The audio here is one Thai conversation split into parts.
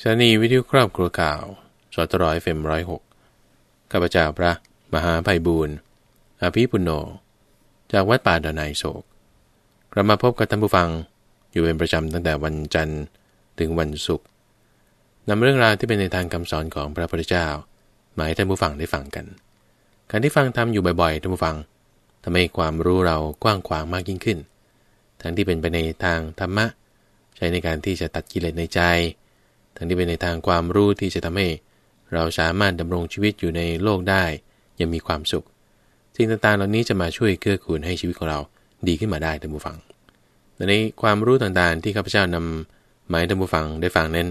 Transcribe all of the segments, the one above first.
สถานีวิทยุครอบครัวข่าวสตร้อยเฟมร้อยหกข้าพเจ้าพระ มหาภัยบูรณ์อภิปุโน จากวัดป่าดอนายโศกกลับมาพบกับท่านผู้ฟังอยู่เป็นประจำตั้งแต่วันจันทร์ถึงวันศุกร์นำเรื่องราวที่เป็นในทางคำสอนของพระพุทธเจ้ามาให้ท่านผู้ฟังได้ฟังกัน การที่ฟังทำอยู่บ่อยๆท่านผู้ฟังทำให้ความรู้เรากว้างขวางมากยิ่งขึ้น ทั้งที่เป็นไปในทางธรรมะ ใช้ในการที่จะตัดกิเลสในใจ ทั้งที่เป็นในทางความรู้ที่จะทำให้ เราสามารถดำรงชีวิตอยู่ในโลกได้ยังมีความสุขสิ่งต่างๆเหล่านี้จะมาช่วยเกื้อกูลให้ชีวิตของเราดีขึ้นมาได้ท่านผู้ฟังในความรู้ต่างๆที่ข้าพเจ้านำมาให้ท่านผู้ฟังได้ฟังนั้น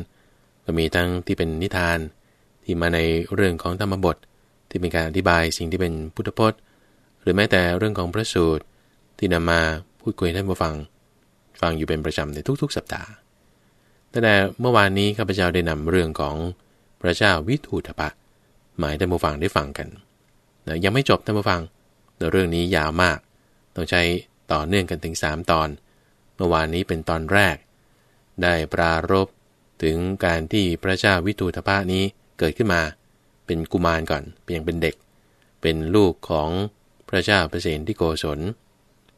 ก็มีทั้งที่เป็นนิทาน ที่มาในเรื่องของธรรมบท ที่เป็นการอธิบายสิ่งที่เป็นพุทธพจน์ หรือแม้แต่เรื่องของพระสูตรที่นำมาพูดคุยท่านผู้ฟัง ฟังอยู่เป็นประจำในทุกๆ สัปดาห์ ตั้งแต่เมื่อวานนี้ข้าพเจ้าได้นำเรื่องของพระเจ้าวิทูตปะ หมายท่านผู้ฟังได้ฟังกันนะยังไม่จบท่านผู้ฟังแต่เรื่องนี้ยาวมาก ต้องใช้ต่อเนื่องกันถึง 3 ตอน เมื่อวานนี้เป็นตอนแรก ได้ปรารบถึงการที่พระเจ้าวิทูตปะนี้เกิดขึ้นมา เป็นกุมารก่อนเพียงเป็นเด็ก เป็นลูกของพระเจ้าเปรตที่โกศล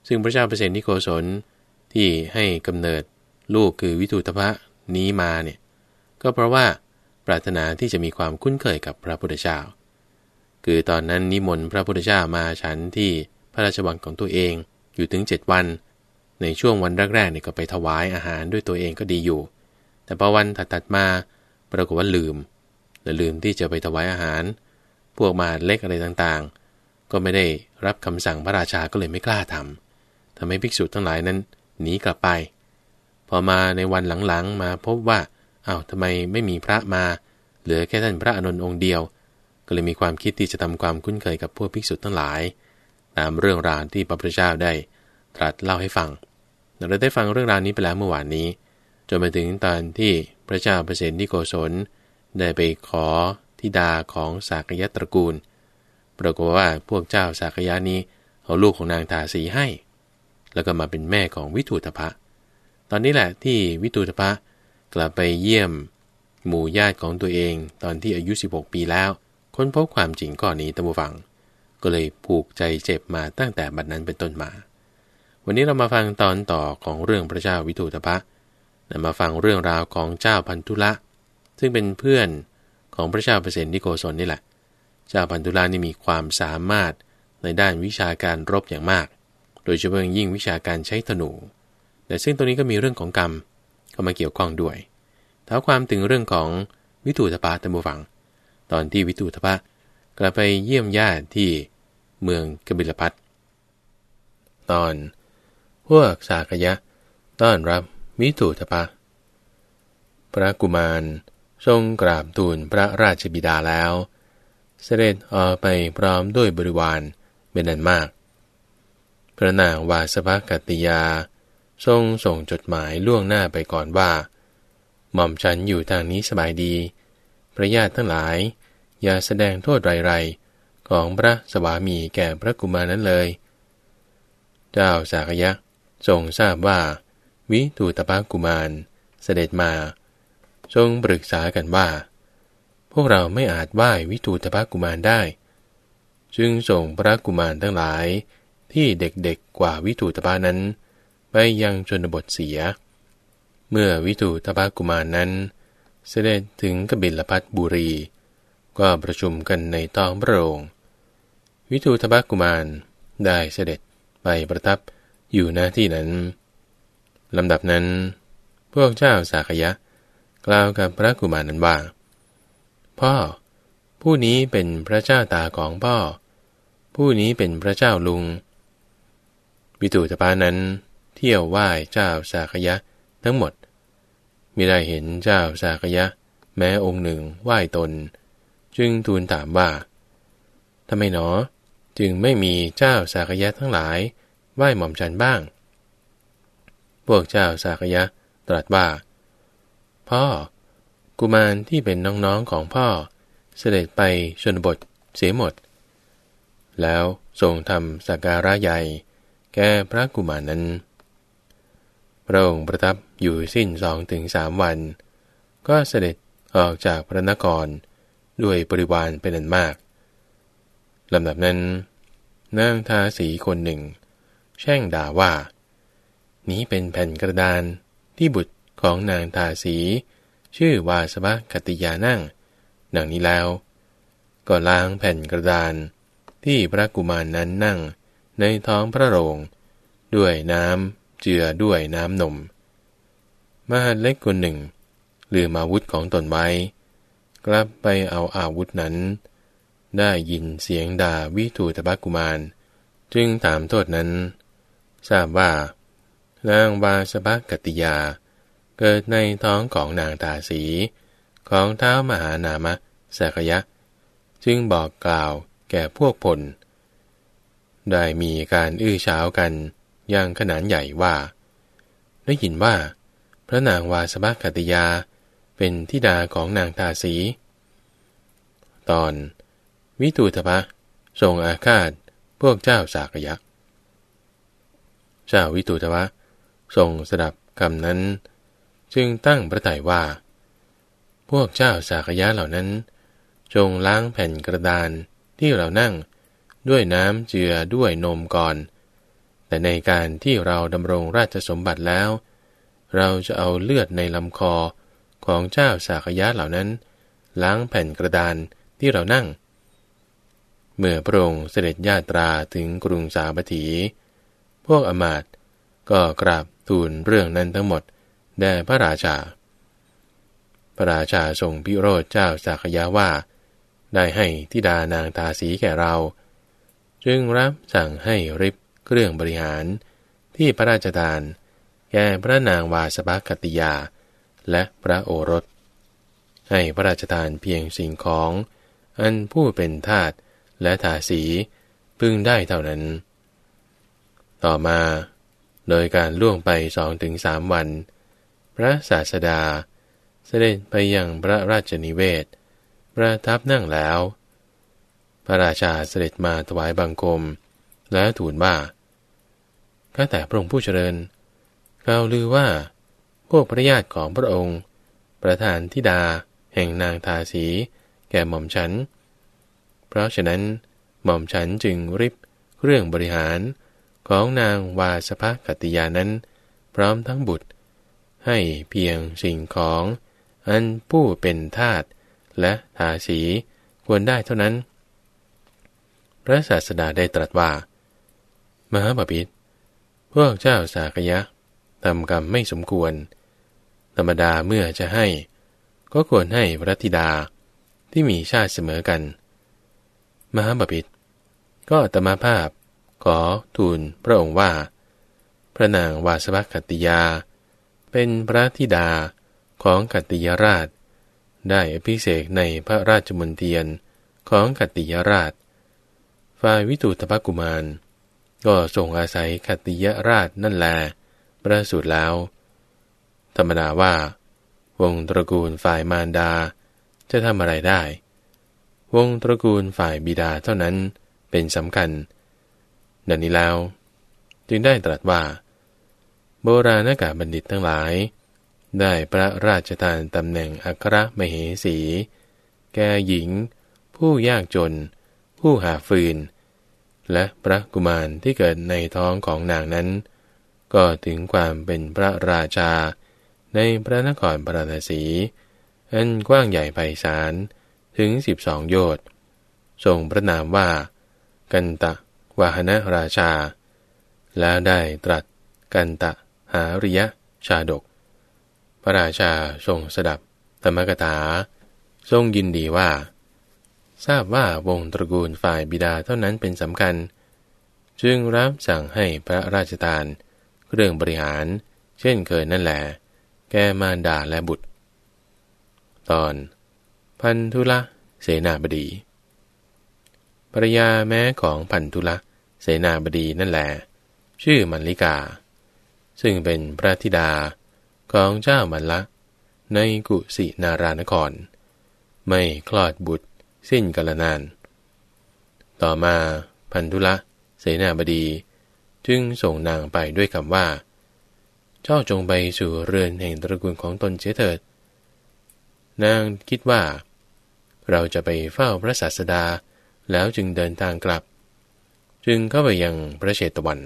ซึ่งพระเจ้าเปรตที่โกศลที่ให้กำเนิดลูกคือวิทูตปะ นี้มาเนี่ยก็เพราะว่าปรารถนาที่จะมีความคุ้นเคยกับพระพุทธเจ้า คือตอนนั้นนิมนต์พระพุทธเจ้ามาฉันที่พระราชวังของตัวเองอยู่ถึง 7 วัน ในช่วงวันแรกๆเนี่ยก็ไปถวายอาหารด้วยตัวเองก็ดีอยู่ แต่พอวันถัดๆมาปรากฏว่าลืมและลืมที่จะไปถวายอาหาร พวกมาเล็กอะไรต่างๆ ก็ไม่ได้รับคำสั่งพระราชาก็เลยไม่กล้าทำทำให้ภิกษุทั้งหลายนั้นหนีกลับไป พอมาในวันหลังๆ มาพบว่าอา้าวทำไมไม่มีพระมา เหลือแค่ท่านพระอนุนองค์เดียว ก็เลยมีความคิดที่จะทำความคุ้นเคยกับพวกภิกษุทั้งหลาย ตามเรื่องราวที่พระพุทธเจ้าได้ ตรัสเล่าให้ฟัง เราได้ฟังเรื่องราวนี้ไปแล้วเมื่อวานนี้ จนมาถึงตอนที่พระเจ้าเปรตที่โกศลได้ไปขอทิดาของสากยะตระกูล ปรากฏว่าพวกเจ้าสากยะนี้เอาลูกของนางทาสีให้ แล้วก็มาเป็นแม่ของวิทูตภะ ตอนนี้แหละที่วิตูตภะกลับไปเยี่ยม หมู่ญาติของตัวเองตอนที่อายุ 16 ปีแล้ว ค้นพบความจริงก้อนนี้ตั้งฟัง ก็เลยผูกใจเจ็บมาตั้งแต่บัดนั้นเป็นต้นมา วันนี้เรามาฟังตอนต่อของเรื่องพระเจ้าวิตูตภะนำมาฟังเรื่องราวของเจ้าพันธุละ ซึ่งเป็นเพื่อนของพระเจ้าเปรตนิโกศลนี่แหละ เจ้าพันธุละนี่มีความสามารถในด้านวิชาการรบอย่างมาก โดยเฉพาะยิ่งวิชาการใช้ธนู แต่ซึ่งตรงนี้ก็มีเรื่องของกรรมเข้ามาเกี่ยวข้องด้วยท้าความถึงเรื่องของวิตูทปะตัมบูฟัง ตอนที่วิตูทปะกลับไปเยี่ยมญาติที่เมืองกบิลพัทตอน พวกสากยะ ต้อนรับวิตูทปะพระกุมารทรงกราบทูลพระราชบิดาแล้ว เสด็จออกไปพร้อมด้วยบริวารเป็นนันมาก พระนางวาสภกติยา ทรงส่งจดหมายล่วงหน้าไปก่อนว่า หม่อมฉันอยู่ทางนี้สบายดี พระญาติทั้งหลาย อย่าแสดงโทษไรๆ ของพระสวามีแก่พระกุมารนั้นเลย เจ้าสากยะทรงทราบว่า วิทูตปากุมารเสด็จมา ทรงปรึกษากันว่า พวกเราไม่อาจไหว้วิทูตปากุมารได้ จึงส่งพระกุมารทั้งหลายที่เด็กๆกว่าวิทูตปานั้น ไปยังชนบทเสีย เมื่อวิทูตภกุมารนั้น เสด็จถึงกบิลพัทบุรี ก็ประชุมกันในท้องพระโรงวิทูตภกุมารได้เสด็จไปประทับอยู่หน้าที่นั้นลำดับนั้น พวกเจ้าสากยะ กล่าวกับพระกุมารนั้นว่า พ่อ ผู้นี้เป็นพระเจ้าตาของพ่อ ผู้นี้เป็นพระเจ้าลุงวิตูตปานั้น เที่ยวไหว้เจ้าสากยะ ทั้งหมดมิได้เห็นเจ้าสากยะ แม้องค์หนึ่งไหว้ตน จึงทูลถามว่าทำไมหนอ จึงไม่มีเจ้าสากยะทั้งหลายไหว้หม่อมฉันบ้าง พวกเจ้าสากยะตรัสว่า พ่อ กุมารที่เป็นน้องๆของพ่อ เสด็จไปชนบทเสียหมด แล้วทรงทำสักการะใหญ่ แก่พระกุมารนั้น พระองค์ประทับอยู่สิ้นสองถึงสามวัน ก็เสด็จออกจากพระนครด้วยบริวารเป็นอันมากลำดับนั้นนางทาสีคนหนึ่ง แช่งด่าว่า นี้เป็นแผ่นกระดานที่บุตรของนางทาสี ชื่อวาสบะคติยานั่งดังนี้แล้ว ก็ล้างแผ่นกระดานที่พระกุมารนนั้นนั่งในท้องพระโรง ด้วยน้ำ เจือด้วยน้ำนม มหาเล็กคนหนึ่ง ลืมอาวุธของตนไว้ กลับไปเอาอาวุธนั้น ได้ยินเสียงด่าวิทูตบกุมาร จึงถามโทษนั้น ทราบว่านางวาสบกติยา เกิดในท้องของนางตาสี ของเท้ามหานามะสักยะ จึงบอกกล่าวแก่พวกพลได้มีการอื้อเช้ากัน อย่างขนานใหญ่ว่า ได้ยินว่า พระนางวาสบกติยาเป็นทิดาของนางทาสี ตอน วิตูทพะทรงอาคาตพวกเจ้าสากยะ เจ้าวิตูทพะทรงสดับคำนั้น จึงตั้งพระทัยว่า พวกเจ้าสากยะเหล่านั้น จงล้างแผ่นกระดานที่เรานั่งด้วยน้ำเจือด้วยนมก่อน แต่ในการที่เราดำรงราชสมบัติแล้ว เราจะเอาเลือดในลำคอของเจ้าสากยะเหล่านั้น ล้างแผ่นกระดานที่เรานั่ง เมื่อพระองค์เสด็จญาตราถึงกรุงสาบัถี พวกอมาตก็กราบทูลเรื่องนั้นทั้งหมดแด่พระราชา พระราชาทรงพิโรธเจ้าสากยะว่า ได้ให้ทิดานางทาสีแก่เรา จึงรับสั่งให้ริบ เครื่องบริหาร ที่พระราชทาน แก่พระนางวาสบกติยา และพระโอรส ให้พระราชทานเพียงสิ่งของ อันผู้เป็นทาตและทาสีพึงได้เท่านั้น ต่อมา โดยการล่วงไปสองถึงสามวัน พระศาสดา เสด็จไปยังพระราชนิเวศ ประทับนั่งแล้วพระราชาเสด็จมาถวายบังคม และทูลว่า ข้าแต่พระองค์ผู้เจริญกล่าวลือว่า พวกพระญาติของพระองค์ ประธานธิดา แห่งนางทาสี แก่หม่อมฉัน เพราะฉะนั้น หม่อมฉันจึงริบเครื่องบริหารของนางวาสภกติยานั้น พร้อมทั้งบุตร ให้เพียงสิ่งของ อันผู้เป็นทาตและทาสีควรได้เท่านั้น พระศาสดาได้ตรัสว่า มหาบพิษ พวกเจ้าสากยะทำกรรมไม่สมควร ธรรมดาเมื่อจะให้ ก็ควรให้พระธิดาที่มีชาติเสมอกัน มหาบพิตรก็ตมาภาพ ขอทูลพระองค์ว่า พระนางวาสวัคติยา เป็นพระธิดาของกัตติยราช ได้อภิเษกในพระราชมนเทียนของกัตติยราช ฝ่ายวิตุตภกุมาร ก็ทรงอาศัยกัตติยราชนั่นแลประสูติแล้ว ธรรมดาว่า วงตระกูลฝ่ายมารดา จะทำอะไรได้ วงตระกูลฝ่ายบิดาเท่านั้นเป็นสำคัญ ดังนี้แล้ว จึงได้ตรัสว่า โบราณกาบัณฑิตทั้งหลาย ได้พระราชทานตำแหน่งอัครมเหสี แก่หญิง ผู้ยากจน ผู้หาฟืน และพระกุมารที่เกิดในท้องของนางนั้น ก็ถึงความเป็นพระราชา ในพระนครปราณสีอันกว้างใหญ่ไพศาลถึงสิบสองโยชน์ทรงพระนามว่า กันตะวาหนะราชา แล้วได้ตรัสกันตะหาริยะชาดก พระราชาทรงสดับธรรมกถา ทรงยินดีว่า ทราบว่าวงตระกูลฝ่ายบิดาเท่านั้นเป็นสำคัญ จึงรับสั่งให้พระราชทาน เครื่องบริหาร เช่นเคยนั่นแหละแก่มารดาและบุตร ตอน พันธุละเสนาบดีภรยาแม้ของพันธุละเสนาบดีนั่นแหละชื่อมัลลิกา ซึ่งเป็นพระธิดาของเจ้ามัลละในกุสินารานคร ไม่คลอดบุตร สิ้นกาลนาน ต่อมาพันธุละเสนาบดี จึงส่งนางไปด้วยคำว่า เจ้าจงไปสู่เรือนแห่งตระกูลของตนเสียเถิด นางคิดว่า เราจะไปเฝ้าพระศาสดาแล้วจึงเดินทางกลับ จึงเข้าไปยังพระเชตวัน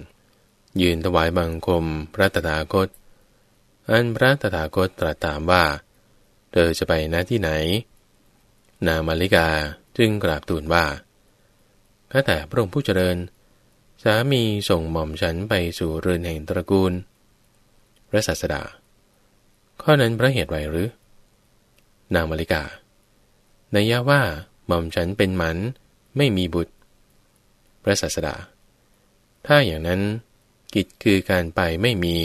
ยืนถวายบังคมพระตถาคต อันพระตถาคตตรัสถามว่า เธอจะไปณที่ไหน นางมาริกาจึงกราบทูลว่าข้าแต่พระองค์ผู้เจริญ สามีส่งหม่อมฉันไปสู่เรือนแห่งตระกูล พระศาสดา ข้อนั้นพระเหตุไรหรือ นางมาริกาในยะว่าหม่อมฉันเป็นหมันไม่มีบุตร พระศาสดา ถ้าอย่างนั้นกิจคือการไปไม่มี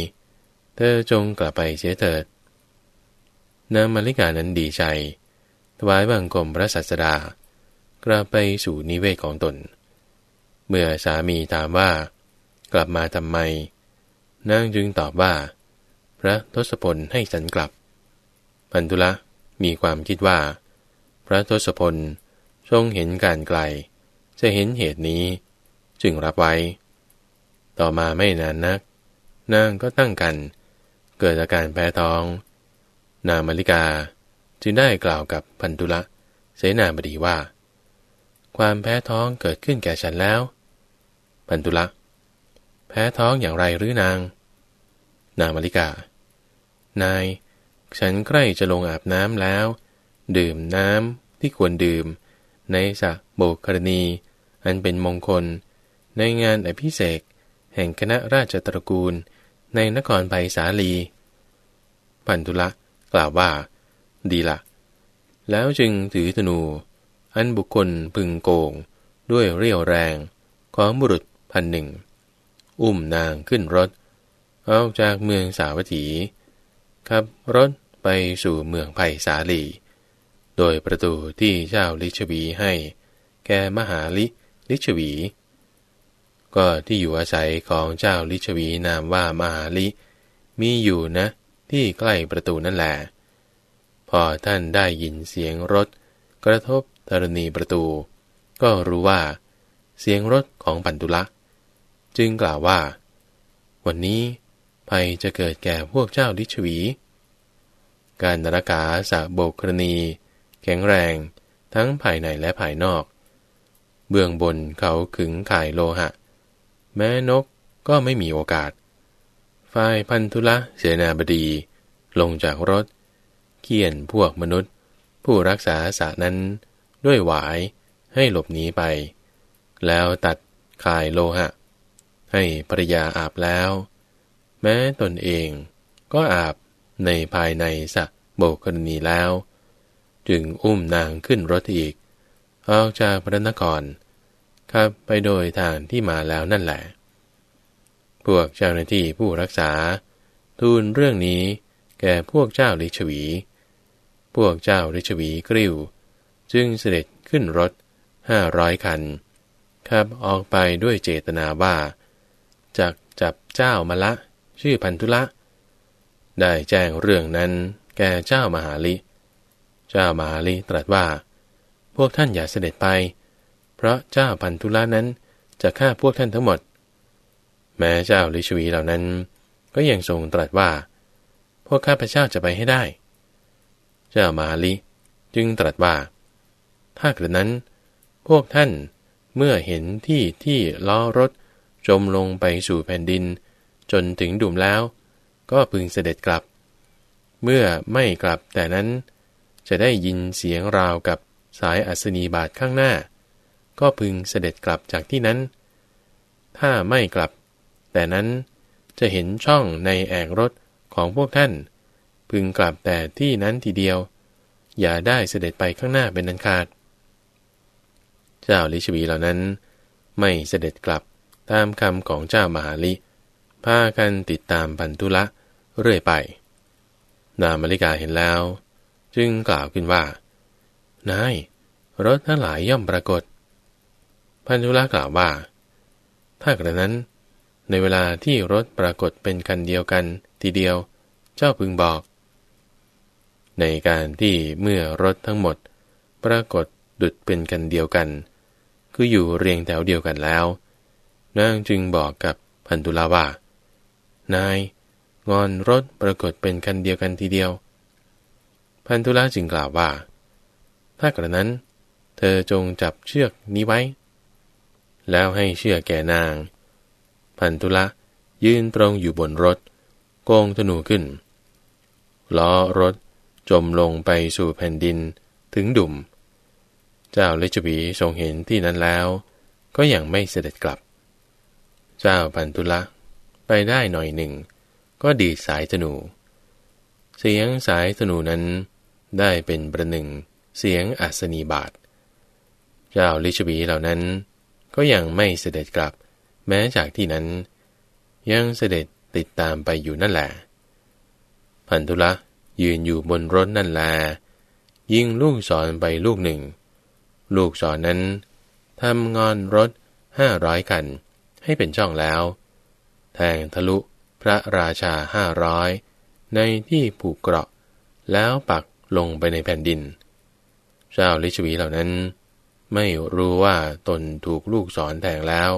เธอจงกลับไปเสียเถิดนางมาริกานั้นดีใจ ถวายบังคมพระศาสดากลับไปสู่นิเวศของตน เมื่อสามีถามว่า กลับมาทำไม นางจึงตอบว่า พระทศพลให้ฉันกลับ พันธุละมีความคิดว่า พระทศพลทรงเห็นการไกล จะเห็นเหตุนี้ จึงรับไว้ ต่อมาไม่นานนัก นางก็ตั้งกัน เกิดอาการแพ้ท้อง นางมาริกา จึงได้กล่าวกับพันธุละเสนาบดีว่า ความแพ้ท้องเกิดขึ้นแก่ฉันแล้ว พันธุละ แพ้ท้องอย่างไรหรือนาง นางมาริกา นาย ฉันใกล้จะลงอาบน้ำแล้ว ดื่มน้ำที่ควรดื่ม ในสระโบกรณี อันเป็นมงคล ในงานอภิเษกแห่งคณะราชตระกูลในนครไผ่สาลี พันธุละกล่าวว่า ดีละ แล้วจึงถือธนู อันบุคคลพึงโกง ด้วยเรี่ยวแรงของบุรุษพันหนึ่ง อุ้มนางขึ้นรถออกจากเมืองสาวัตถีขับรถไปสู่เมืองไผ่สาลี โดยประตูที่เจ้าลิชวีให้ แก่มหาลิลิชวี ก็ที่อยู่อาศัยของเจ้าลิชวีนามว่ามหาลิ มีอยู่นะที่ใกล้ประตูนั่นแหละ อท่านได้ยินเสียงรถ กระทบธรณีประตู ก็รู้ว่า เสียงรถของปันตุละ จึงกล่าวว่า วันนี้ภัยจะเกิดแก่พวกเจ้าลิชวี การนรกาสะโบกรณี แข็งแรงทั้งภายในและภายนอก เบื้องบนเขาขึงข่ายโลหะ แม้นกก็ไม่มีโอกาส ฝ่ายพันธุละเสนาบดีลงจากรถ เคียนพวกมนุษย์ ผู้รักษาสานั้น ด้วยหวายให้หลบหนีไป แล้วตัดคายโลหะ ให้ภรยาอาบแล้ว แม้ตนเองก็อาบในภายในสะโบกรณีแล้ว จึงอุ้มนางขึ้นรถอีกออกจากพระนครขับไปโดยทางที่มาแล้วนั่นแหละ พวกเจ้าหน้าที่ผู้รักษา ทูลเรื่องนี้แก่พวกเจ้าลิชวี พวกเจ้าฤชวีกริ้ว จึงเสด็จขึ้นรถห้าร้อยคัน ขับออกไปด้วยเจตนาว่าจากจับเจ้ามาละ ชื่อพันธุละ ได้แจ้งเรื่องนั้นแก่เจ้ามหาลิ เจ้ามหาลิตรัสว่า พวกท่านอย่าเสด็จไป เพราะเจ้าพันธุละนั้นจะฆ่าพวกท่านทั้งหมด แม้เจ้าลิชวีเหล่านั้น ก็ยังทรงตรัสว่า พวกข้าพเจ้าจะไปให้ได้ จ้ามาลิ จึงตรัสว่า ถ้ากระนั้น พวกท่านเมื่อเห็นที่ที่ล้อรถจมลงไปสู่แผ่นดิน จนถึงดุมแล้ว ก็พึงเสด็จกลับ เมื่อไม่กลับแต่นั้น จะได้ยินเสียงราวกับสายอัศนีบาทข้างหน้า ก็พึงเสด็จกลับจากที่นั้น ถ้าไม่กลับ แต่นั้นจะเห็นช่องในแอกรถของพวกท่าน พึงกลับแต่ที่นั้นทีเดียว อย่าได้เสด็จไปข้างหน้าเป็นนันขาด เจ้าลิชวีเหล่านั้น ไม่เสด็จกลับตามคำของเจ้ามหาลิพากันติดตามพันธุละเรื่อยไป นามลิกาเห็นแล้ว จึงกล่าวขึ้นว่า นาย รถทั้งหลายย่อมปรากฏ พันธุละกล่าวว่า ถ้ากระนั้น ในเวลาที่รถปรากฏเป็นคันเดียวกันทีเดียว เจ้าพึงบอก ในการที่เมื่อรถทั้งหมด ปรากฏดุดเป็นกันเดียวกัน คืออยู่เรียงแถวเดียวกันแล้ว นางจึงบอกกับพันธุลาว่า นาย งอนรถปรากฏเป็นคันเดียวกันทีเดียว พันธุละจึงกล่าวว่า ถ้ากระนั้น เธอจงจับเชือกนี้ไว้ แล้วให้เชือกแก่นาง พันธุละยืนตรงอยู่บนรถ โกงธนูขึ้น ล้อรถ จมลงไปสู่แผ่นดินถึงดุม เจ้าเลชบีทรงเห็นที่นั้นแล้ว ก็ยังไม่เสด็จกลับ เจ้าพันธุละ ไปได้หน่อยหนึ่ง ก็ดีสายธนู เสียงสายธนูนั้นได้เป็นประหนึ่งเสียงอัศนีบาท เจ้าลิชบีเหล่านั้น ก็ยังไม่เสด็จกลับ แม้จากที่นั้น ยังเสด็จติดตามไปอยู่นั่นแหละ พันธุละ ยืนอยู่บนรถนั่นแล ยิงลูกศรไปลูกหนึ่ง ลูกศรนนั้นทำงอนรถห้าร้อยคัน ให้เป็นช่องแล้ว แทงทะลุพระราชาห้าร้อยในที่ผูกเกราะ แล้วปักลงไปในแผ่นดิน เจ้าลิชวีเหล่านั้น ไม่รู้ว่าตนถูกลูกศรแทงแล้ว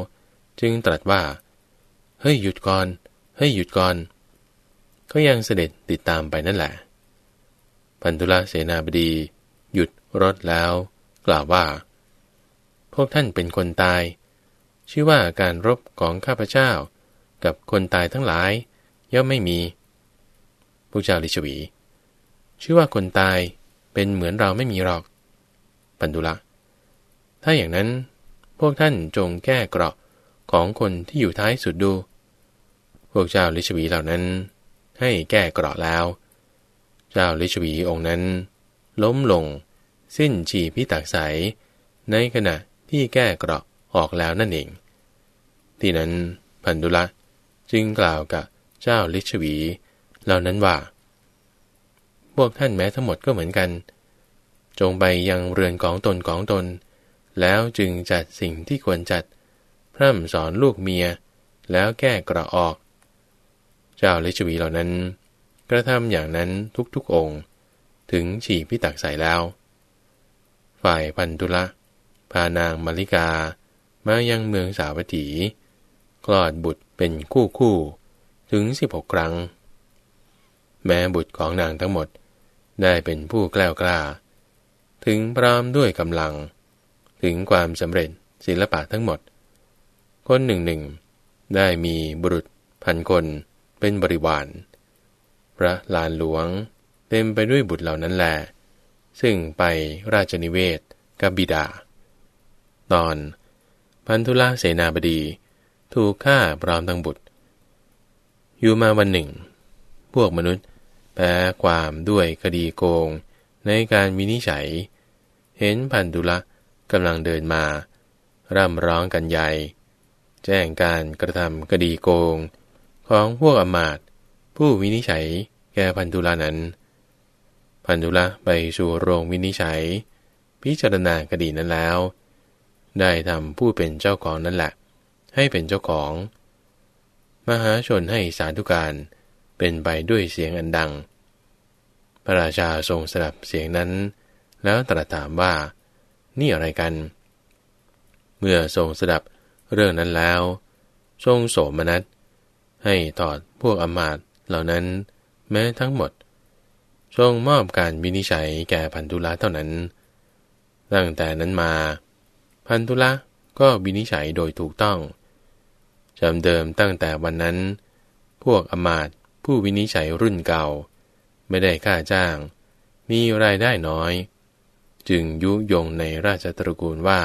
จึงตรัสว่า เฮ้ยหยุดก่อน เฮ้ยหยุดก่อน ก็ยังเสด็จติดตามไปนั่นแหละ พันธุลเสนาบดี หยุดรถแล้ว กล่าวว่า พวกท่านเป็นคนตาย ชื่อว่าการรบของข้าพเจ้า กับคนตายทั้งหลาย ย่อมไม่มีพวกเจ้าลิชวี ชื่อว่าคนตายเป็นเหมือนเราไม่มีหรอก ปันดุละ ถ้าอย่างนั้น พวกท่านจงแก้เกราะของคนที่อยู่ท้ายสุดดู พวกเจ้าลิชวีเหล่านั้น ให้แก้เกราะแล้ว เจ้าลิชวีองค์นั้น ล้มลง สิ้นฉีพิตักใส ในขณะที่แก้เกราะออกแล้วนั่นเอง ที่นั้นพันธุละจึงกล่าวกับเจ้าลิชวีเหล่านั้นว่า พวกท่านแม้ทั้งหมดก็เหมือนกัน จงไปยังเรือนของตนของตน แล้วจึงจัดสิ่งที่ควรจัด พร่ำสอนลูกเมีย แล้วแก้กระออก เจ้าลิชวีเหล่านั้น กระทำอย่างนั้นทุกๆองค์ ถึงฉีพิตักใส่แล้ว ฝ่ายพันธุละพานางมาริกา มายังเมืองสาวัตถี คลอดบุตรเป็นคู่คู่ ถึงสิบหกครั้ง แม้บุตรของนางทั้งหมดได้เป็นผู้แกล้วกล้า ถึงพร้อมด้วยกำลัง ถึงความสำเร็จศิลปะทั้งหมด คนหนึ่งหนึ่งได้มีบุรุษพันคนเป็นบริวาร พระลานหลวง เต็มไปด้วยบุตรเหล่านั้นแล ซึ่งไปราชนิเวศกับบิดา ตอน พันธุลาเสนาบดีถูกฆ่าพร้อมทั้งบุตร อยู่มาวันหนึ่ง พวกมนุษย์แพ้ความด้วยคดีโกง ในการวินิจฉัย เห็นพันธุละกำลังเดินมา ร่ำร้องกันใหญ่ แจ้งการกระทำคดีโกงของพวกอมาต ผู้วินิจฉัยแก่พันธุลานั้น พันธุละไปสู่โรงวินิจฉัย พิจารณาคดีนั้นแล้ว ได้ทำผู้เป็นเจ้าของนั่นแหละ ให้เป็นเจ้าของ มหาชนให้สาธุการเป็นไปด้วยเสียงอันดัง พระราชาทรงสดับเสียงนั้น แล้วตรัสถามว่า นี่อะไรกัน เมื่อทรงสดับเรื่องนั้นแล้ว ทรงโสมนัสให้ถอดพวกอมาต เหล่านั้นแม้ทั้งหมด ทรงมอบการวินิจฉัยแก่พันธุละเท่านั้น ตั้งแต่นั้นมา พันธุละก็วินิจฉัยโดยถูกต้องจำเดิมตั้งแต่วันนั้น พวกอมาตผู้วินิจฉัยรุ่นเก่า ไม่ได้ค่าจ้าง มีรายได้น้อย จึงยุยงในราชตระกูลว่า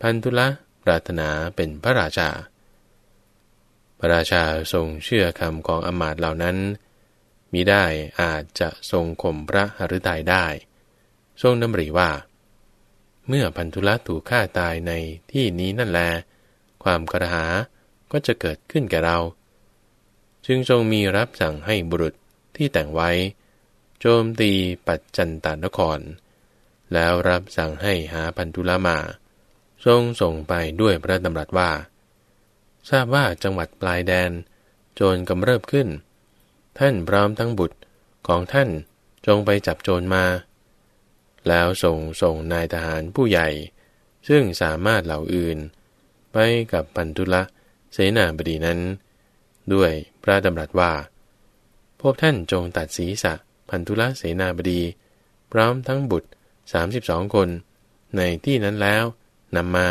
พันธุละปรารถนาเป็นพระราชา พระราชาทรงเชื่อคำของอมาตเหล่านั้นมิได้อาจจะทรงข่มพระหฤทัยได้ ทรงดำริว่า เมื่อพันธุละถูกฆ่าตายในที่นี้นั่นแล ความกระหาก็จะเกิดขึ้นแก่เรา จึงทรงมีรับสั่งให้บุรุษที่แต่งไว้ โจมตีปัจจันตานคร แล้วรับสั่งให้หาพันธุละมา ทรงส่งไปด้วยพระดำรัสว่า ทราบว่าจังหวัดปลายแดน โจรกำเริบขึ้น ท่านพร้อมทั้งบุตรของท่านจงไปจับโจรมา แล้วส่งส่งนายทหารผู้ใหญ่ ซึ่งสามารถเหล่าอื่น ไปกับปันทุละเสนาบดีนั้น ด้วยพระดำรัสว่า พวกท่านจงตัดศีรษะพันธุลเสนาบดี พร้อมทั้งบุตร 32 คน ในที่นั้นแล้วนำมา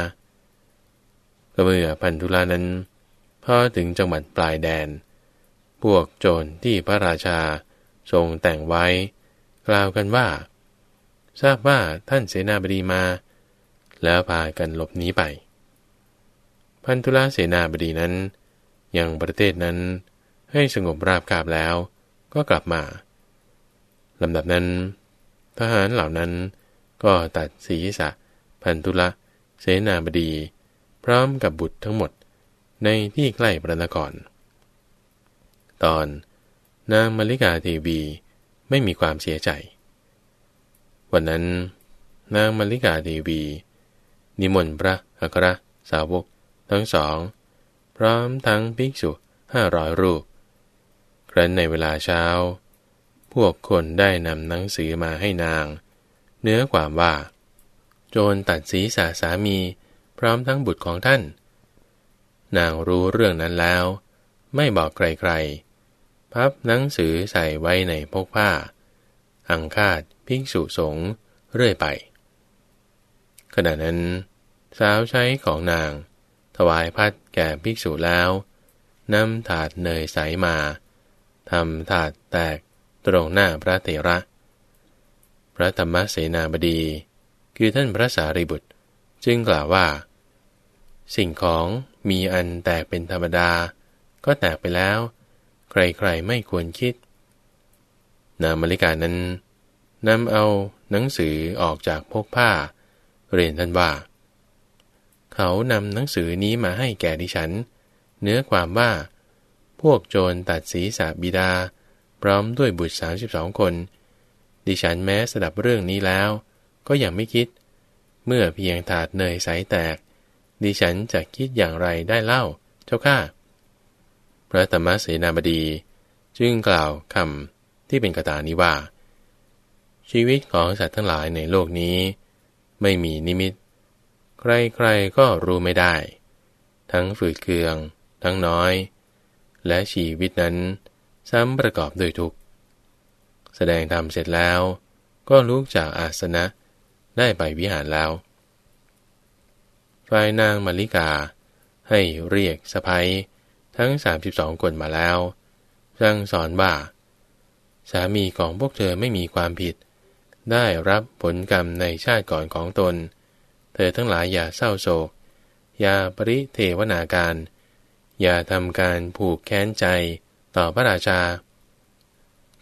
ก็เมื่อพันธุลานั้นพอถึงจังหวัดปลายแดน พวกโจรที่พระราชาทรงแต่งไว้ กล่าวกันว่า ทราบว่าท่านเสนาบดีมา แล้วพากันหลบหนีไป พันธุลาเสนาบดีนั้น ยังประเทศนั้นให้สงบราบคาบแล้วก็กลับมาลำดับนั้น ทหารเหล่านั้นก็ตัดศีรษะพันธุละเสนาบดี พร้อมกับบุตรทั้งหมดในที่ใกล้พระนคร ตอนนางมาริกาเทวีไม่มีความเสียใจ วันนั้น นางมาริกาเทวี นิมนต์พระอัครสาวกทั้งสอง พร้อมทั้งภิกษุห้าร้อยรูป ครั้นในเวลาเช้า พวกคนได้นำหนังสือมาให้นาง เนื้อความว่า โจรตัดศีรษะสามี พร้อมทั้งบุตรของท่าน นางรู้เรื่องนั้นแล้ว ไม่บอกใครๆ พับหนังสือใส่ไว้ในพกผ้า อังคาดภิกษุสงฆ์เรื่อยไป ขณะนั้น สาวใช้ของนาง ถวายพัดแก่ภิกษุแล้วนำถาดเนยใสมาทำถาดแตกตรงหน้าพระเถระ พระธรรมเสนาบดี คือท่านพระสารีบุตร จึงกล่าวว่า สิ่งของมีอันแตกเป็นธรรมดา ก็แตกไปแล้ว ใครๆไม่ควรคิด นางมริกานั้นนำเอาหนังสือออกจากพกผ้า เรียนท่านว่า เขานำหนังสือนี้มาให้แก่ดิฉัน เนื้อความว่า พวกโจรตัดศีรษะบิดา พร้อมด้วยบุตร32คน ดิฉันแม้สดับเรื่องนี้แล้ว ก็ยังไม่คิด เมื่อเพียงถาดเนยใสแตก ดิฉันจะคิดอย่างไรได้เล่า เจ้าข้าพระธรรมเสนาบดี จึงกล่าวคำที่เป็นกตานี้ว่า ชีวิตของสัตว์ทั้งหลายในโลกนี้ ไม่มีนิมิต ใครๆก็รู้ไม่ได้ ทั้งฝืดเคือง ทั้งน้อย และชีวิตนั้นซ้ำประกอบด้วยทุกแสดงธรรมเสร็จแล้ว ก็ลุกจากอาสนะได้ไปวิหารแล้ว ฝ่ายนางมาริกา ให้เรียกสะพ้ยทั้ง 32 คนมาแล้วสั่งสอนว่าสามีของพวกเธอไม่มีความผิด ได้รับผลกรรมในชาติก่อนของตน เธอทั้งหลายอย่าเศร้าโศก อย่าปริเทวนาการ อย่าทำการผูกแค้นใจต่อพระราชา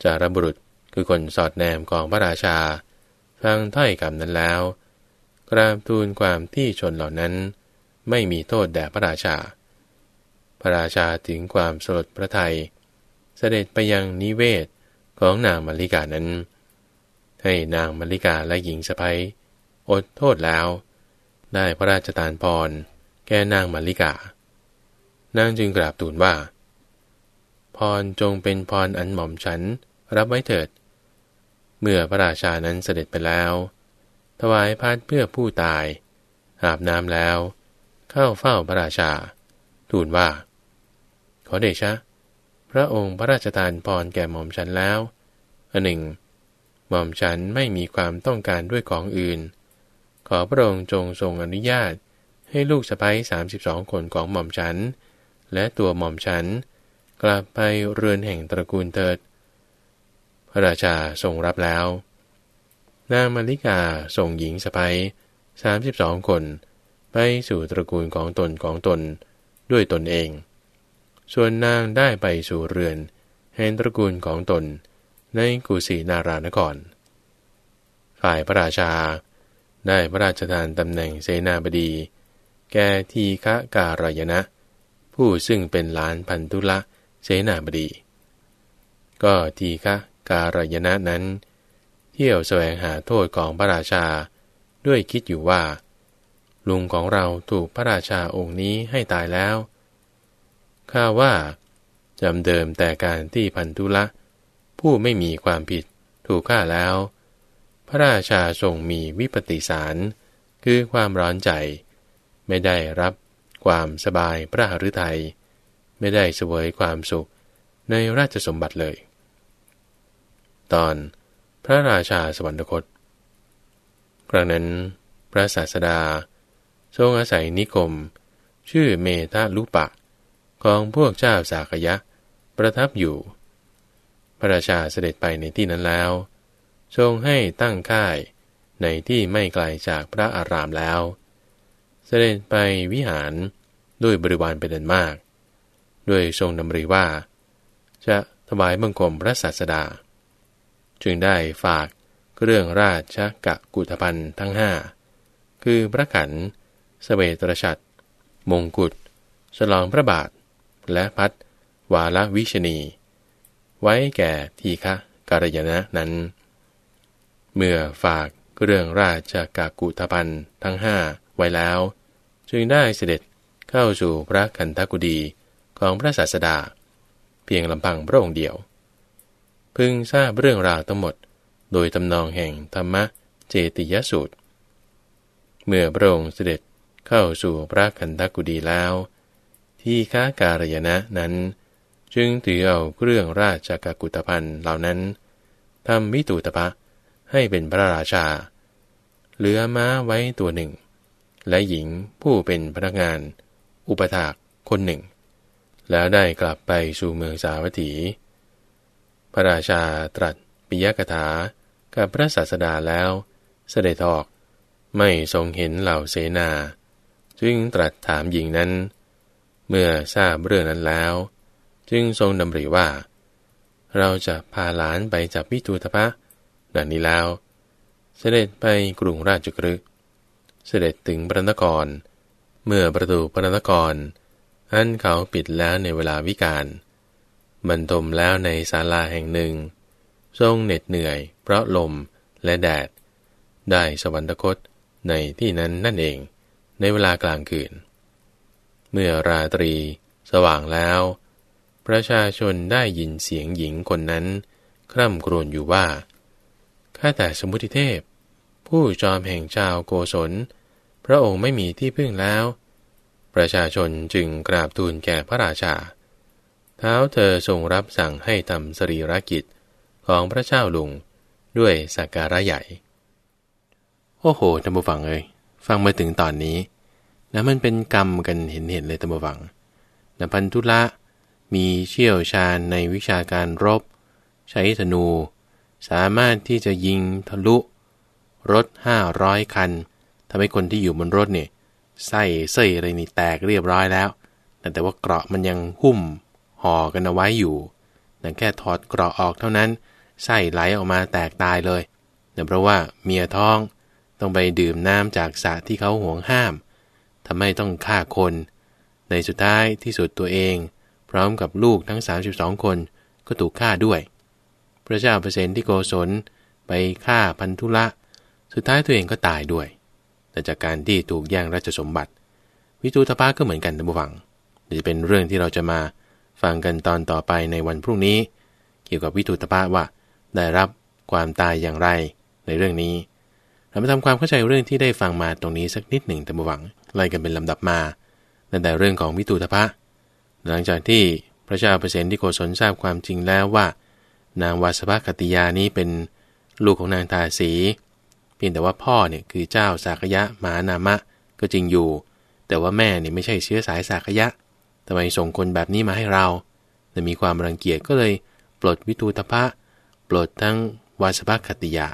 จารบุรุษคือคนสอดแนมของพระราชา ฟังถ้อยคำนั้นแล้ว กราบทูลความที่ชนเหล่านั้น ไม่มีโทษแด่พระราชา พระราชาถึงความสลดพระทัยเสด็จไปยังนิเวศของนางมริกานั้น ให้นางมริกาและหญิงสะพ้ยอดโทษแล้ว ได้พระราชทานพรแก่นางมริกา นางจึงกราบทูลว่า พรจงเป็นพรอันหม่อมฉันรับไว้เถิด เมื่อพระราชานั้นเสด็จไปแล้ว ถวายพัดเพื่อผู้ตาย อาบน้ำแล้ว เข้าเฝ้าพระราชา ทูลว่า ขอเดชะ พระองค์พระราชทานพรแก่หม่อมฉันแล้วอันหนึ่ง หม่อมฉันไม่มีความต้องการด้วยของอื่น ขอพระองค์จงทรงอนุญาตให้ลูกสะใภ้สามสิบสองคนของหม่อมฉัน และตัวหม่อมฉัน กลับไปเรือนแห่งตระกูลเติด พระราชาทรงรับแล้ว นางมาริกาส่งหญิงสะพ้ยสามสิบสองคน ไปสู่ตระกูลของตนของตนด้วยตนเอง ส่วนนางได้ไปสู่เรือนแห่งตระกูลของตนในกุสินารานคร ฝ่ายพระราชา ได้พระราชทานตำแหน่งเสนาบดี แก่ทีฆะการยนะ ผู้ซึ่งเป็นหลานพันธุละเสนาบดี ก็ทีฆะการยนะนั้น เที่ยวแสวงหาโทษของพระราชา ด้วยคิดอยู่ว่า ลุงของเราถูกพระราชาองค์นี้ให้ตายแล้วข้าว่าจำเดิมแต่การที่พันธุละ ผู้ไม่มีความผิดถูกฆ่าแล้ว พระราชาทรงมีวิปติสาร คือความร้อนใจ ไม่ได้รับความสบายพระหฤทัยไม่ได้เสวยความสุขในราชสมบัติเลย ตอน ระราชาสวรรคตครั้งนั้นพระศาสดา ทรงอาศัยนิคม ชื่อเมธาลุปะ ของพวกเจ้าสากยะ ประทับอยู่ พระราชาเสด็จไปในที่นั้นแล้ว ทรงให้ตั้งค่ายในที่ไม่ไกลจากพระอารามแล้ว เสด็จไปวิหารด้วยบริวารเป็นอันมาก ด้วยทรงดำริว่า จะถวายบังคมพระศาสดา จึงได้ฝากเรื่องราชกะกุฏพันธ์ทั้งห้าคือพระขันสเวตรชัด มงกุฎฉลองพระบาท และพัดวาลวิชนี ไว้แก่ทีฆะการยนะนั้น เมื่อฝากเรื่องราชกากุทพันทั้งห้าไว้แล้ว จึงได้เสด็จเข้าสู่พระคันธกุดีของพระศาสดา เพียงลำพังพระองค์เดียว พึงทราบเรื่องราวทั้งหมด โดยตำนองแห่งธรรมะเจติยสูตร เมื่อพระองค์เสด็จเข้าสู่พระคันธกุดีแล้ว ที่ค้าการยนะนั้น จึงถือเอาเครื่องราชกกุตพันธ์เหล่านั้นทำมิตูตปะให้เป็นพระราชา เหลือม้าไว้ตัวหนึ่ง และหญิงผู้เป็นพนักงาน อุปถากคนหนึ่ง แล้วได้กลับไปสู่เมืองสาวัตถี พระราชาตรัสปิยกถากับพระศาสดาแล้ว เสด็จออกไม่ทรงเห็นเหล่าเสนา จึงตรัสถามหญิงนั้น เมื่อทราบเรื่องนั้นแล้ว จึงทรงดำริว่า เราจะพาหลานไปจับวิตูทพะดังนี้แล้ว เสด็จไปกรุงราชกฤห์เสด็จถึงพระนคร เมื่อประตูพระนคร อันเขาปิดแล้วในเวลาวิกาล บรรทมแล้วในศาลาแห่งหนึ่ง ทรงเหน็ดเหนื่อย เพราะลมและแดด ได้สวรรคตในที่นั้นนั่นเอง ในเวลากลางคืน เมื่อราตรีสว่างแล้ว ประชาชนได้ยินเสียงหญิงคนนั้น คร่ำครวญอยู่ว่า ข้าแต่สมุติเทพ ผู้จอมแห่งชาวโกศล พระองค์ไม่มีที่พึ่งแล้ว ประชาชนจึงกราบทูลแก่พระราชา เท้าเธอทรงรับสั่งให้ทำสรีรกิจของพระเจ้าลุงด้วยสักการะใหญ่ โอ้โหท่านผู้ฟังเอ้ยฟังมาถึงตอนนี้นะมันเป็นกรรมกันเห็นเห็นเลยท่านผู้ฟังนะพันธุละมีเชี่ยวชาญในวิชาการรบ ใช้ธนู สามารถที่จะยิงทะลุ รถห้าร้อยคันทำให้คนที่อยู่บนรถเนี่ยไส้เส้ยอะไรนี่แตกเรียบร้อยแล้ว แต่แต่ว่าเกราะมันยังหุ้ม ห่อกันเอาไว้อยู่แต่แค่ถอดกราะออกเท่านั้นไส้ไหลออกมาแตกตายเลยแต่เพราะว่าเมียท้องต้องไปดื่มน้ำจากสระที่เขาห่วงห้ามทำให้ต้องฆ่าคน ในสุดท้ายที่สุดตัวเอง พร้อมกับลูกทั้ง 32 คนก็ถูกฆ่าด้วย พระเจ้าเปรตที่โกศลไปฆ่าพันธุละ สุดท้ายตัวเองก็ตายด้วย แต่จากการที่ถูกแย่งราชสมบัติ วิตูทพะก็เหมือนกันท่านผู้ฟังจะเป็นเรื่องที่เราจะมา ฟังกันตอนต่อไปในวันพรุ่งนี้ เกี่ยวกับวิตูทพะว่า ได้รับความตายอย่างไรในเรื่องนี้ เรามาทำความเข้าใจเรื่องที่ได้ฟังมาตรงนี้สักนิดหนึ่งท่านผู้ฟังไล่กันเป็นลำดับมาตั้งแต่เรื่องของวิตูทพะหลังจากที่พระเจ้าเปรตที่โกศลทราบความจริงแล้วว่า นางวาสภคติยานี้เป็นลูกของนางทาสีเพียงแต่ว่าพ่อเนี่ยคือเจ้าสากยะมหานามะก็จริงอยู่ แต่ว่าแม่เนี่ยไม่ใช่เชื้อสายสากยะ ทำไมส่งคนแบบนี้มาให้เรา แต่มีความรังเกียจก็เลยปลดวิตูทพะปลดทั้งวาสภคติยา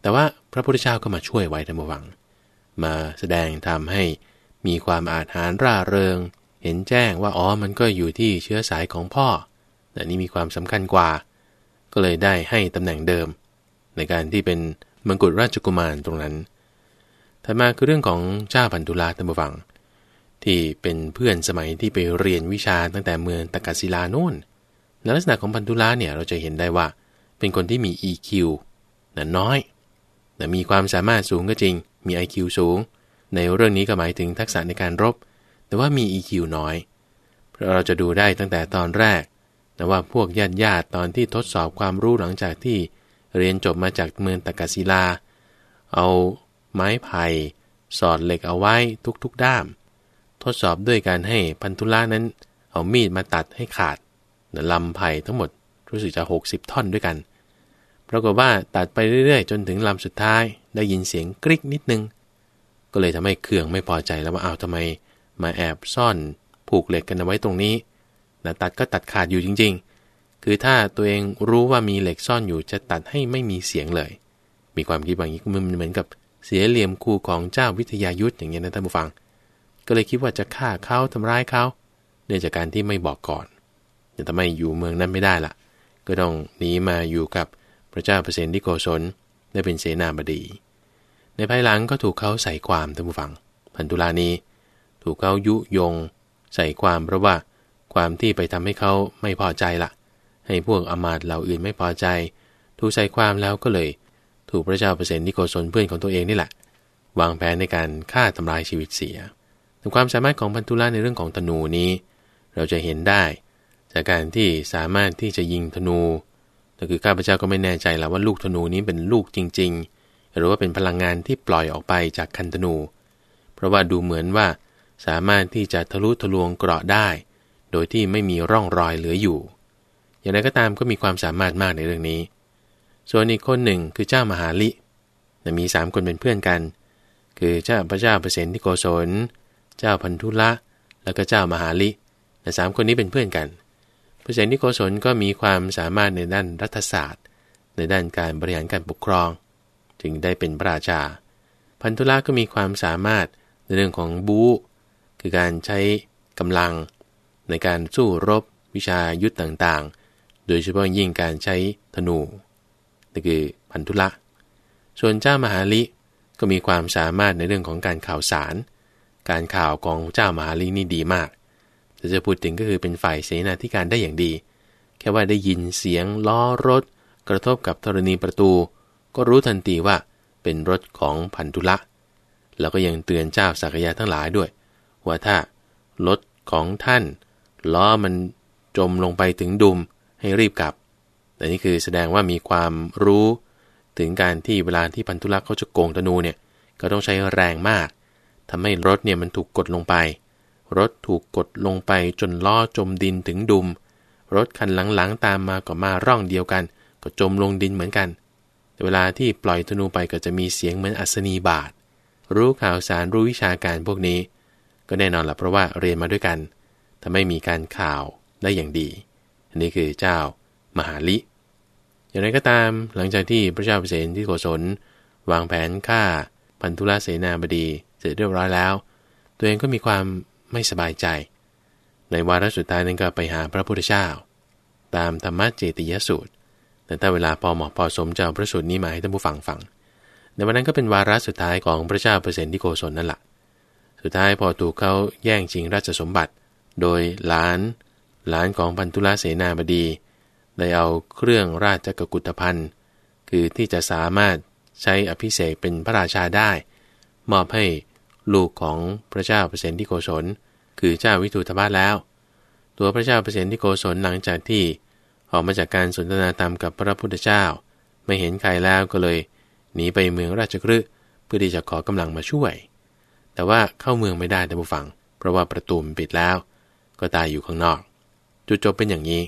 แต่ว่าพระพุทธเจ้าก็มาช่วยไว้ทั้งวัง มาแสดงทำให้มีความอาถรรพ์ร่าเริง เห็นแจ้งว่าอ๋อมันก็อยู่ที่เชื้อสายของพ่อแต่นี่มีความสำคัญกว่า ก็เลยได้ให้ตำแหน่งเดิม ในการที่เป็นมงกุฎราชกุมารตรงนั้น ถัดมาคือเรื่องของเจ้าพันธุลาตัมบวัง ที่เป็นเพื่อนสมัยที่ไปเรียนวิชาตั้งแต่เมืองตะกัศิลาโน่นในลักษณะของพันธุลาเนี่ยเราจะเห็นได้ว่า เป็นคนที่มี EQ นะน้อยแต่มีความสามารถสูงก็จริง มี IQ สูง ในเรื่องนี้ก็หมายถึงทักษะในการรบ แต่ว่ามี EQ น้อยเราจะดูได้ตั้งแต่ตอนแรกแต่ว่าพวกญาติญาติตอนที่ทดสอบความรู้หลังจากที่เรียนจบมาจากเมืองตะกศิลา เอาไม้ไผ่สอดเหล็กเอาไว้ทุกๆด้าม ทดสอบด้วยการให้พันธุล่านั้น เอามีดมาตัดให้ขาดลำไผ่ทั้งหมดรู้สึกจะ 60 ท่อนด้วยกันปรากฏว่าตัดไปเรื่อยๆ จนถึงลำสุดท้ายได้ยินเสียงกริ๊กนิดนึง ก็เลยทำให้เคืองไม่พอใจแล้วว่าเอาวทำไม มาแอบซ่อนผูกเหล็กกันเอาไว้ตรงนี้นะตัดก็ตัดขาดอยู่จริง ๆ คือถ้าตัวเองรู้ว่ามีเหล็กซ่อนอยู่จะตัดให้ไม่มีเสียงเลย มีความคิดบางอย่างมันเหมือนกับเสียเหลี่ยมคู่ของเจ้าวิทยายุทธ์อย่างเงี้ยนะท่านผู้ฟัง ก็เลยคิดว่าจะฆ่าเขาทำร้ายเขาเนื่องจากการที่ไม่บอกก่อนจะทำไมอยู่เมืองนั้นไม่ได้ละ่ะ ก็ต้องหนีมาอยู่กับพระเจ้าเปรตที่โกศลได้เป็นเสนาบดี ในภายหลังก็ถูกเขาใส่ความท่านผู้ฟัง พันธุลานี้ถูกเขายุยง ใส่ความเพราะว่าความที่ไปทำให้เขาไม่พอใจละให้พวกอมาตเหล่าอื่นไม่พอใจ ถูกใส่ความแล้วก็เลย ถูกพระเจ้าเปรตนิโกศลเพื่อนของตัวเองนี่แหละ วางแผนในการฆ่าทำลายชีวิตเสีย แต่ความสามารถของพันธุลาในเรื่องของธนูนี้ เราจะเห็นได้ จากการที่สามารถที่จะยิงธนูแต่คือข้าพเจ้าก็ไม่แน่ใจแล้วว่าลูกธนูนี้เป็นลูกจริง ๆ หรือว่าเป็นพลังงานที่ปล่อยออกไปจากคันธนู เพราะว่าดูเหมือนว่า สามารถที่จะทะลุทะลวงเกราะได้ โดยที่ไม่มีร่องรอยเหลืออยู่ อย่างไรก็ตามก็มีความสามารถมากในเรื่องนี้ ส่วนอีกคนหนึ่งคือเจ้ามหาลิมีสามคนเป็นเพื่อนกัน คือเจ้าพระเจ้าเปรตที่โกศล เจ้าพันธุละ แล้วก็เจ้ามหาลิสามคนนี้เป็นเพื่อนกันพระเจ้านิโกศลก็มีความสามารถในด้านรัฐศาสตร์ ในด้านการบริหารการปกครอง จึงได้เป็นพระราชา พันธุละก็มีความสามารถในเรื่องของบูคือการใช้กำลัง ในการสู้รบวิชายุทธต่างๆ โดยเฉพาะยิ่งการใช้ธนูนั่นคือพันธุละ ส่วนเจ้ามหาลิก็มีความสามารถในเรื่องของการข่าวสาร การข่าวของเจ้ามหาลินี่ดีมากแต่จะพูดถึงก็คือเป็นฝ่ายเสนาธิการได้อย่างดี แค่ว่าได้ยินเสียงล้อรถ กระทบกับธรณีประตู ก็รู้ทันทีว่าเป็นรถของพันธุละ แล้วก็ยังเตือนเจ้าสักยะทั้งหลายด้วย ว่าถ้ารถของท่านล้อมันจมลงไปถึงดุมให้รีบกลับ แต่นี่คือแสดงว่ามีความรู้ ถึงการที่เวลาที่พันธุละเขาจะโกงธนูเนี่ยก็ต้องใช้แรงมาก ทำให้รถเนี่ยมันถูกกดลงไป รถถูกกดลงไปจนล้อจมดินถึงดุม รถคันหลังๆตามมาก็มาร่องเดียวกัน ก็จมลงดินเหมือนกัน เวลาที่ปล่อยธนูไปก็จะมีเสียงเหมือนอัศนีบาทรู้ข่าวสารรู้วิชาการพวกนี้ ก็แน่นอนละเพราะว่าเรียนมาด้วยกันทำให้มีการข่าวได้อย่างดี อันนี้คือเจ้ามหาลิ อย่างไรก็ตามหลังจากที่พระเจ้าเปรตที่โกศลวางแผนฆ่าพันธุลเสนาบดี เสร็จเรียบร้อยแล้ว ตัวเองก็มีความไม่สบายใจ ในวาระสุดท้ายนั้นก็ไปหาพระพุทธเจ้า ตามธรรมะเจติยสูตร แต่ถ้าเวลาพอเหมาะพอสมจะเอาพระสูตรนี้มาให้ท่านผู้ฟังฟัง ในวันนั้นก็เป็นวาระสุดท้ายของพระเจ้าเปอรตที่โกศลนั่นแหละสุดท้ายพอถูกเขาแย่งชิงราชสมบัติ โดยหลาน หลานของพันธุลาเสนาบดี ได้เอาเครื่องราชกกุฏภัณฑ์คือที่จะสามารถใช้อภิเษกเป็นพระราชาได้ มอบให้ ลูกของพระเจ้าเปรตที่โกศล คือเจ้าวิทูธบาทแล้ว ตัวพระเจ้าเปรตที่โกศลหลังจากที่ออกมาจากการสนทนาธรรมกับพระพุทธเจ้า ไม่เห็นใครแล้วก็เลยหนีไปเมืองราชกฤห์เพื่อที่จะขอกำลังมาช่วย แต่ว่าเข้าเมืองไม่ได้ท่านผู้ฟัง เพราะว่าประตูมันปิดแล้ว ก็ตายอยู่ข้างนอก จุดจบเป็นอย่างนี้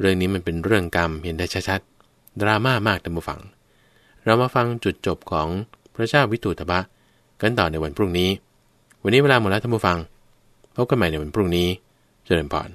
เรื่องนี้มันเป็นเรื่องกรรมเห็นได้ชัดๆดราม่ามากท่านผู้ฟัง เรามาฟังจุดจบของพระเจ้าวิตูตบะ กันต่อในวันพรุ่งนี้ วันนี้เวลาหมดแล้วท่านผู้ฟังพบกันใหม่ในวันพรุ่งนี้ เจริญพร